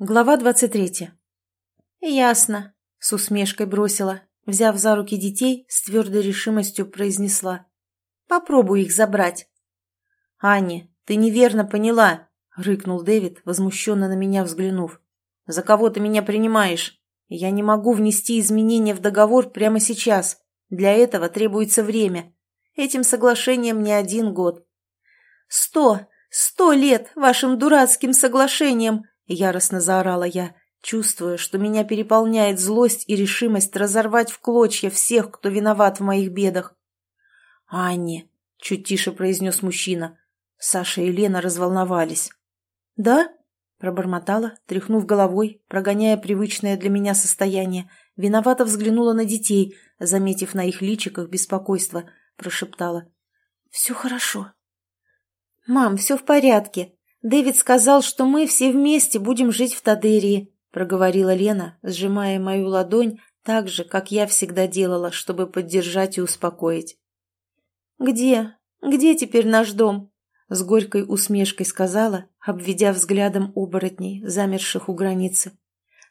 Глава двадцать третья. «Ясно», — с усмешкой бросила, взяв за руки детей, с твердой решимостью произнесла. «Попробуй их забрать». «Анни, ты неверно поняла», — рыкнул Дэвид, возмущенно на меня взглянув. «За кого ты меня принимаешь? Я не могу внести изменения в договор прямо сейчас. Для этого требуется время. Этим соглашением не один год». «Сто! Сто лет вашим дурацким соглашением!» Яростно заорала я, чувствуя, что меня переполняет злость и решимость разорвать в клочья всех, кто виноват в моих бедах. «Анни», — чуть тише произнес мужчина. Саша и Лена разволновались. «Да?» — пробормотала, тряхнув головой, прогоняя привычное для меня состояние. Виновато взглянула на детей, заметив на их личиках беспокойство, прошептала. «Все хорошо». «Мам, все в порядке», «Дэвид сказал, что мы все вместе будем жить в Тадерии», — проговорила Лена, сжимая мою ладонь так же, как я всегда делала, чтобы поддержать и успокоить. «Где? Где теперь наш дом?» — с горькой усмешкой сказала, обведя взглядом оборотней, замерших у границы.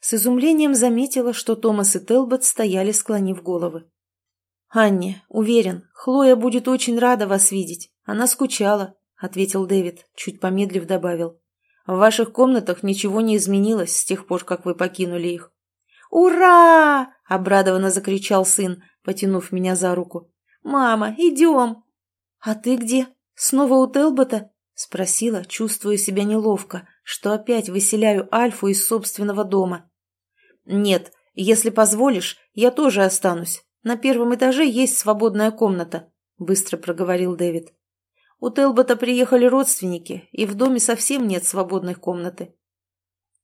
С изумлением заметила, что Томас и Телбот стояли, склонив головы. «Анне, уверен, Хлоя будет очень рада вас видеть. Она скучала. — ответил Дэвид, чуть помедлив добавил. «В ваших комнатах ничего не изменилось с тех пор, как вы покинули их». «Ура!» — обрадованно закричал сын, потянув меня за руку. «Мама, идем!» «А ты где? Снова у Телбота?» — спросила, чувствуя себя неловко, что опять выселяю Альфу из собственного дома. «Нет, если позволишь, я тоже останусь. На первом этаже есть свободная комната», — быстро проговорил Дэвид. У Телбота приехали родственники, и в доме совсем нет свободной комнаты.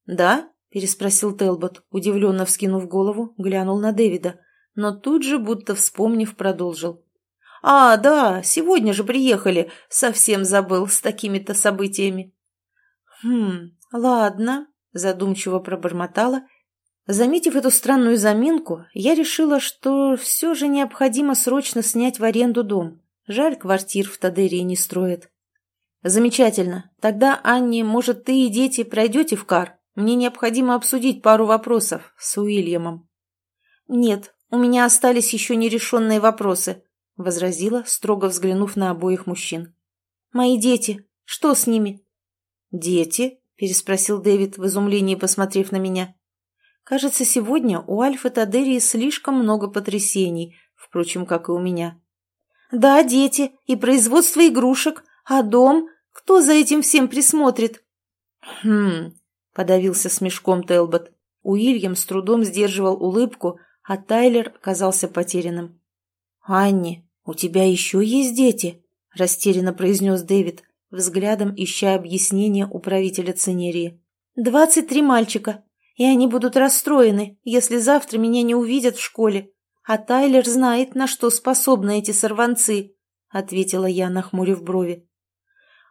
«Да?» – переспросил Телбот, удивленно вскинув голову, глянул на Дэвида, но тут же, будто вспомнив, продолжил. «А, да, сегодня же приехали, совсем забыл с такими-то событиями». «Хм, ладно», – задумчиво пробормотала. Заметив эту странную заминку, я решила, что все же необходимо срочно снять в аренду дом. Жаль, квартир в Тадерии не строят. Замечательно. Тогда, Анни, может, ты и дети пройдете в кар? Мне необходимо обсудить пару вопросов с Уильямом. Нет, у меня остались еще нерешенные вопросы, возразила, строго взглянув на обоих мужчин. Мои дети. Что с ними? Дети? переспросил Дэвид в изумлении, посмотрев на меня. Кажется, сегодня у Альфы Тадерии слишком много потрясений, впрочем, как и у меня. «Да, дети, и производство игрушек. А дом? Кто за этим всем присмотрит?» «Хм...» — подавился смешком Телбот. Уильям с трудом сдерживал улыбку, а Тайлер казался потерянным. «Анни, у тебя еще есть дети?» — растерянно произнес Дэвид, взглядом ища объяснение у правителя Цинерии. «Двадцать три мальчика, и они будут расстроены, если завтра меня не увидят в школе. «А Тайлер знает, на что способны эти сорванцы», — ответила я, нахмурив брови.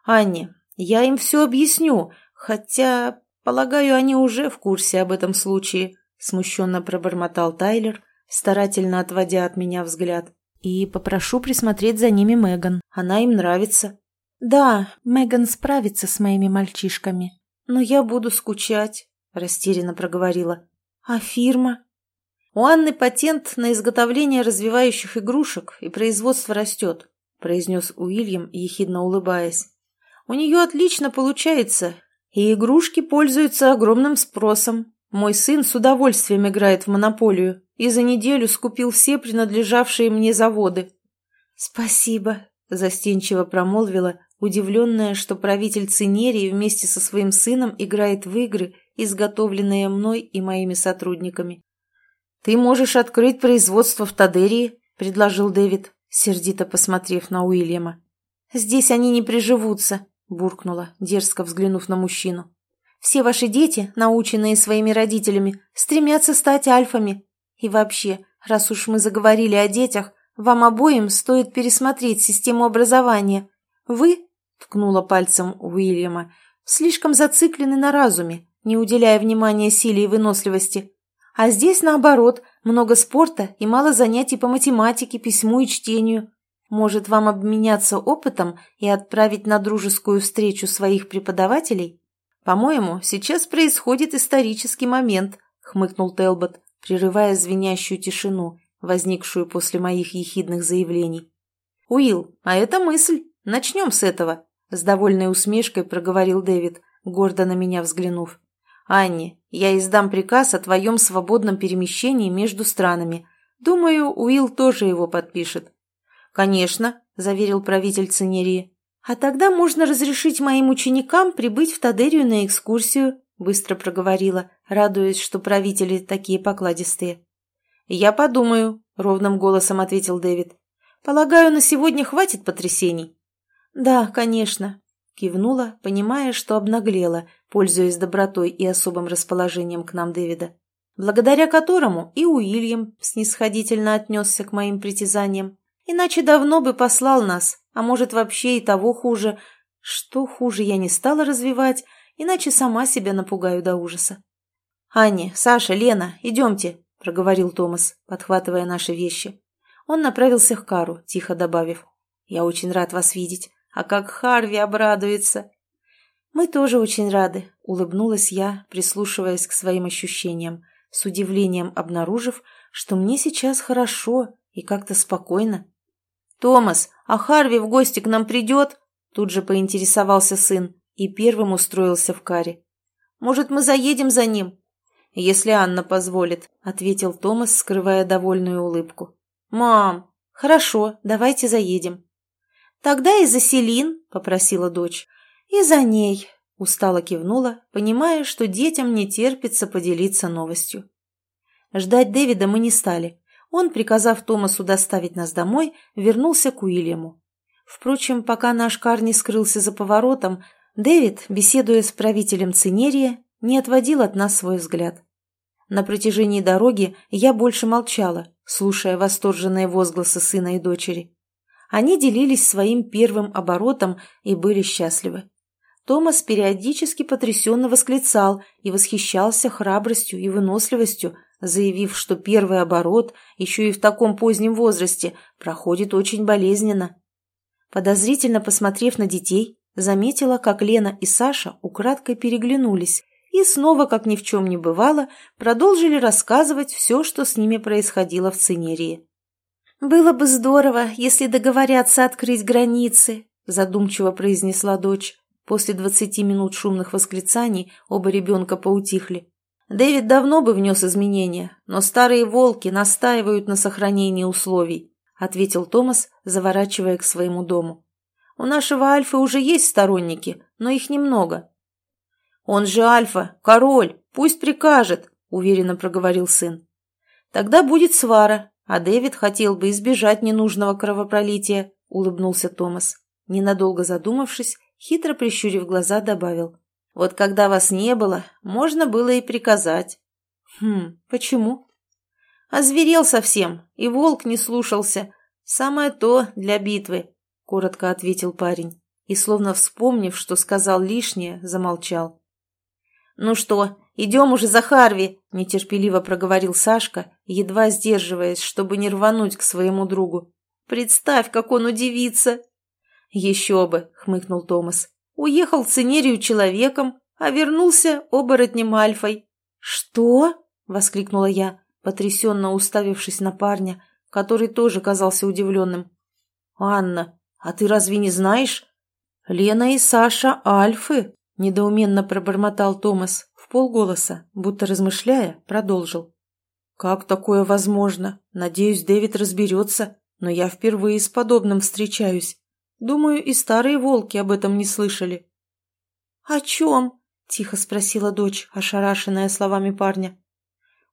«Анни, я им все объясню, хотя, полагаю, они уже в курсе об этом случае», — смущенно пробормотал Тайлер, старательно отводя от меня взгляд. «И попрошу присмотреть за ними Меган. Она им нравится». «Да, Меган справится с моими мальчишками, но я буду скучать», — растерянно проговорила. «А фирма?» «У Анны патент на изготовление развивающих игрушек, и производство растет», – произнес Уильям, ехидно улыбаясь. «У нее отлично получается, и игрушки пользуются огромным спросом. Мой сын с удовольствием играет в монополию и за неделю скупил все принадлежавшие мне заводы». «Спасибо», – застенчиво промолвила, удивленная, что правитель Цинерии вместе со своим сыном играет в игры, изготовленные мной и моими сотрудниками. «Ты можешь открыть производство в Тадерии», — предложил Дэвид, сердито посмотрев на Уильяма. «Здесь они не приживутся», — буркнула, дерзко взглянув на мужчину. «Все ваши дети, наученные своими родителями, стремятся стать альфами. И вообще, раз уж мы заговорили о детях, вам обоим стоит пересмотреть систему образования. Вы, — ткнула пальцем Уильяма, — слишком зациклены на разуме, не уделяя внимания силе и выносливости. А здесь, наоборот, много спорта и мало занятий по математике, письму и чтению. Может, вам обменяться опытом и отправить на дружескую встречу своих преподавателей? «По-моему, сейчас происходит исторический момент», — хмыкнул Телбот, прерывая звенящую тишину, возникшую после моих ехидных заявлений. «Уилл, а это мысль. Начнем с этого», — с довольной усмешкой проговорил Дэвид, гордо на меня взглянув. «Анни, я издам приказ о твоем свободном перемещении между странами. Думаю, Уилл тоже его подпишет». «Конечно», — заверил правитель Цинерии. «А тогда можно разрешить моим ученикам прибыть в Тадерию на экскурсию», — быстро проговорила, радуясь, что правители такие покладистые. «Я подумаю», — ровным голосом ответил Дэвид. «Полагаю, на сегодня хватит потрясений?» «Да, конечно», — кивнула, понимая, что обнаглела, пользуясь добротой и особым расположением к нам Дэвида, благодаря которому и Уильям снисходительно отнесся к моим притязаниям. Иначе давно бы послал нас, а может вообще и того хуже. Что хуже я не стала развивать, иначе сама себя напугаю до ужаса. «Аня, Саша, Лена, идемте», — проговорил Томас, подхватывая наши вещи. Он направился к Кару, тихо добавив. «Я очень рад вас видеть. А как Харви обрадуется!» «Мы тоже очень рады», — улыбнулась я, прислушиваясь к своим ощущениям, с удивлением обнаружив, что мне сейчас хорошо и как-то спокойно. «Томас, а Харви в гости к нам придет?» Тут же поинтересовался сын и первым устроился в каре. «Может, мы заедем за ним?» «Если Анна позволит», — ответил Томас, скрывая довольную улыбку. «Мам, хорошо, давайте заедем». «Тогда и за Селин», — попросила дочь. «И за ней», — устало кивнула, понимая, что детям не терпится поделиться новостью. Ждать Дэвида мы не стали. Он, приказав Томасу доставить нас домой, вернулся к Уильяму. Впрочем, пока наш кар не скрылся за поворотом, Дэвид, беседуя с правителем Цинерия, не отводил от нас свой взгляд. На протяжении дороги я больше молчала, слушая восторженные возгласы сына и дочери. Они делились своим первым оборотом и были счастливы. Томас периодически потрясенно восклицал и восхищался храбростью и выносливостью, заявив, что первый оборот, еще и в таком позднем возрасте, проходит очень болезненно. Подозрительно посмотрев на детей, заметила, как Лена и Саша украдкой переглянулись и снова, как ни в чем не бывало, продолжили рассказывать все, что с ними происходило в Цинерии. «Было бы здорово, если договорятся открыть границы», задумчиво произнесла дочь. После двадцати минут шумных восклицаний оба ребенка поутихли. Дэвид давно бы внес изменения, но старые волки настаивают на сохранении условий, ответил Томас, заворачивая к своему дому. У нашего Альфы уже есть сторонники, но их немного. Он же Альфа, король, пусть прикажет, уверенно проговорил сын. Тогда будет свара, а Дэвид хотел бы избежать ненужного кровопролития, улыбнулся Томас. Ненадолго задумавшись, хитро прищурив глаза, добавил. Вот когда вас не было, можно было и приказать. Хм, почему? Озверел совсем, и волк не слушался. Самое то для битвы, коротко ответил парень. И, словно вспомнив, что сказал лишнее, замолчал. «Ну что, идем уже за Харви?» – нетерпеливо проговорил Сашка, едва сдерживаясь, чтобы не рвануть к своему другу. «Представь, как он удивится!» «Еще бы!» – хмыкнул Томас. Уехал Цинерию человеком, а вернулся оборотнем Альфой. «Что?» — воскликнула я, потрясенно уставившись на парня, который тоже казался удивленным. «Анна, а ты разве не знаешь?» «Лена и Саша Альфы», — недоуменно пробормотал Томас, полголоса, будто размышляя, продолжил. «Как такое возможно? Надеюсь, Дэвид разберется, но я впервые с подобным встречаюсь. Думаю, и старые волки об этом не слышали. — О чем? — тихо спросила дочь, ошарашенная словами парня.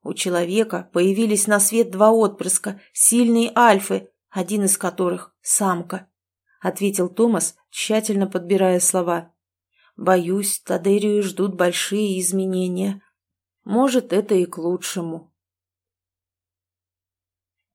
У человека появились на свет два отпрыска, сильные альфы, один из которых — самка, — ответил Томас, тщательно подбирая слова. Боюсь, Тадерию ждут большие изменения. Может, это и к лучшему.